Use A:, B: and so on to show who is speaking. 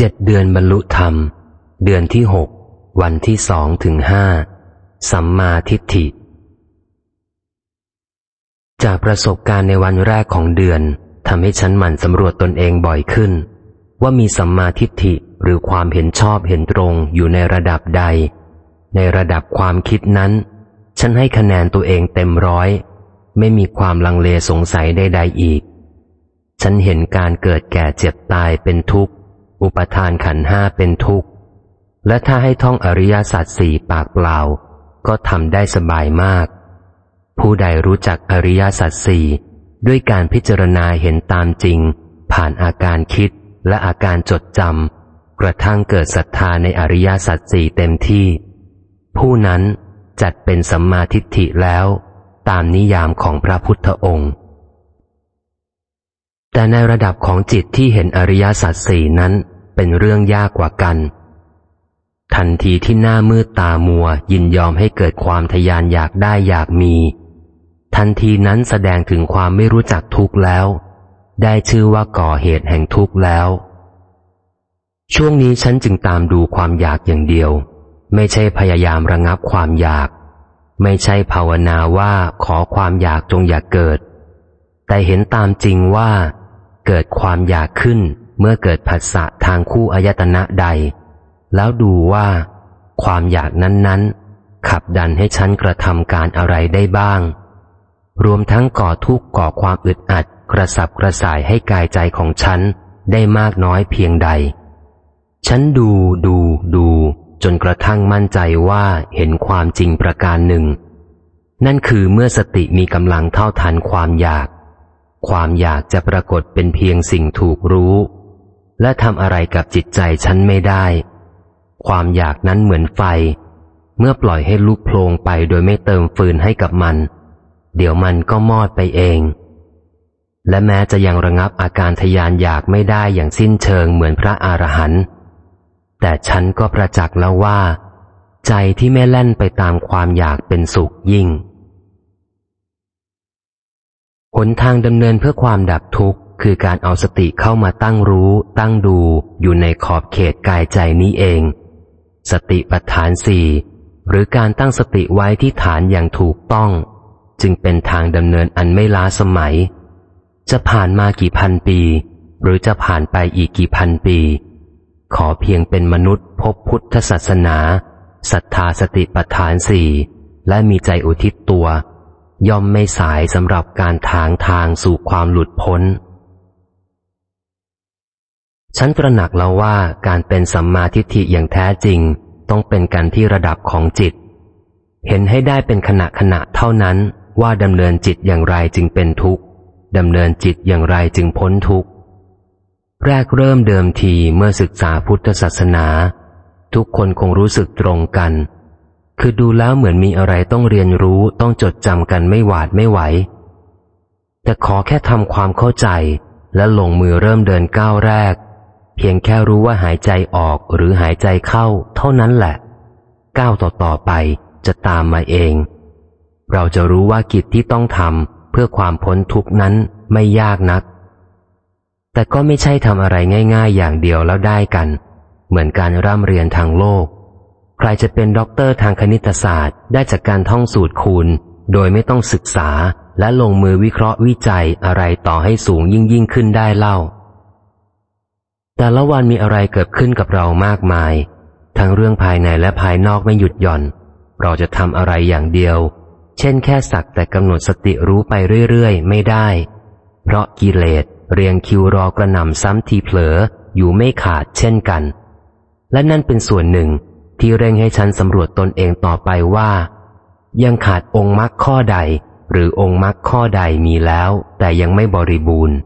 A: เจ็ดเดือนบรรลุธรรม เดือนที่หกวันที่สองถึงห้าสัมมาทิฏฐิ จากประสบการณ์ในวันแรกของเดือนทำให้ฉันหมั่นสำรวจตนเองบ่อยขึ้น ว่ามีสัมมาทิฏฐิหรือความเห็นชอบเห็นตรงอยู่ในระดับใด ในระดับความคิดนั้น ฉันให้คะแนนตัวเองเต็มร้อย ไม่มีความลังเลสงสัยใดๆอีก ฉันเห็นการเกิดแก่เจ็บตายเป็นทุกข์ อุปทานขันห้าเป็นทุกข์ และถ้าให้ท่องอริยสัจสี่ปากเปล่า ก็ทำได้สบายมาก ผู้ใดรู้จักอริยสัจสี่ด้วยการพิจารณาเห็นตามจริง ผ่านอาการคิดและอาการจดจำกระทั่งเกิดศรัทธาในอริยสัจสี่เต็มที่ ผู้นั้นจัดเป็นสัมมาทิฏฐิแล้ว ตามนิยามของพระพุทธองค์ แต่ในระดับของจิตที่เห็นอริยสัจสี่นั้น เป็นเรื่องยากกว่ากัน ทันทีที่หน้ามืดตามัวยินยอมให้เกิดความทยานอยากได้อยากมี ทันทีนั้นแสดงถึงความไม่รู้จักทุกข์แล้ว ได้ชื่อว่าก่อเหตุแห่งทุกข์แล้ว ช่วงนี้ฉันจึงตามดูความอยากอย่างเดียว ไม่ใช่พยายามระงับความอยาก ไม่ใช่ภาวนาว่าขอความอยากจงอย่ากเกิด แต่เห็นตามจริงว่าเกิดความอยากขึ้น เมื่อเกิดผัสสะทางคู่อายตนะใด แล้วดูว่า ความอยากนั้นๆ ขับดันให้ฉันกระทำการอะไรได้บ้าง รวมทั้งก่อทุกข์ก่อความอึดอัด กระสับกระส่ายให้กายใจของฉันได้มากน้อยเพียงใด ฉันดูดูดู จนกระทั่งมั่นใจว่าเห็นความจริงประการหนึ่ง นั่นคือเมื่อสติมีกำลังเท่าทันความอยาก ความอยากจะปรากฏเป็นเพียงสิ่งถูกรู้ และทำอะไรกับจิตใจฉันไม่ได้ ความอยากนั้นเหมือนไฟ เมื่อปล่อยให้ลุกโพลงไปโดยไม่เติมฟืนให้กับมัน เดี๋ยวมันก็มอดไปเอง และแม้จะยังระงับอาการทยานอยากไม่ได้อย่างสิ้นเชิงเหมือนพระอรหันต์แต่ฉันก็ประจักษ์แล้วว่า ใจที่ไม่แล่นไปตามความอยากเป็นสุขยิ่งหนทางดำเนินเพื่อความดับทุกข์ คือการเอาสติเข้ามาตั้งรู้ ตั้งดูอยู่ในขอบเขตกายใจนี้เอง สติปัฏฐานสี่หรือการตั้งสติไว้ที่ฐานอย่างถูกต้อง จึงเป็นทางดำเนินอันไม่ล้าสมัย จะผ่านมากี่พันปี หรือจะผ่านไปอีกกี่พันปี ขอเพียงเป็นมนุษย์พบพุทธศาสนาศรัทธาสติปัฏฐานสี่และมีใจอุทิศตัว ย่อมไม่สายสำหรับการทางทางสู่ความหลุดพ้น ฉันตระหนักแล้วว่าการเป็นสัมมาทิฏฐิอย่างแท้จริง ต้องเป็นกันที่ระดับของจิต เห็นให้ได้เป็นขณะขณะเท่านั้นว่าดำเนินจิตอย่างไรจึงเป็นทุกข์ดำเนินจิตอย่างไรจึงพ้นทุกข์แรกเริ่มเดิมทีเมื่อศึกษาพุทธศาสนา ทุกคนคงรู้สึกตรงกัน คือดูแล้วเหมือนมีอะไรต้องเรียนรู้ต้องจดจำกันไม่หวาดไม่ไหว แต่ขอแค่ทำความเข้าใจและลงมือเริ่มเดินก้าวแรก เพียงแค่รู้ว่าหายใจออกหรือหายใจเข้า เท่านั้นแหละ ก้าวต่อๆไปจะตามมาเอง เราจะรู้ว่ากิจที่ต้องทำเพื่อความพ้นทุกข์นั้นไม่ยากนัก แต่ก็ไม่ใช่ทำอะไรง่ายๆ อย่างเดียวแล้วได้กัน เหมือนการร่ำเรียนทางโลก ใครจะเป็นด็อกเตอร์ทางคณิตศาสตร์ ได้จากการท่องสูตรคูณ โดยไม่ต้องศึกษาและลงมือวิเคราะห์วิจัยอะไรต่อให้สูงยิ่งยิ่งขึ้นได้เล่า แต่ละวันมีอะไรเกิดขึ้นกับเรามากมาย ทั้งเรื่องภายในและภายนอกไม่หยุดหย่อน เราจะทำอะไรอย่างเดียว เช่นแค่สักแต่กำหนดสติรู้ไปเรื่อยๆ ไม่ได้ เพราะกิเลสเรียงคิวรอกระหน่ำซ้ำทีเผลออยู่ไม่ขาดเช่นกัน และนั่นเป็นส่วนหนึ่งที่เร่งให้ฉันสำรวจตนเองต่อไปว่า ยังขาดองค์มรรคข้อใด หรือองค์มรรคข้อใดมีแล้ว แต่ยังไม่บริบูรณ์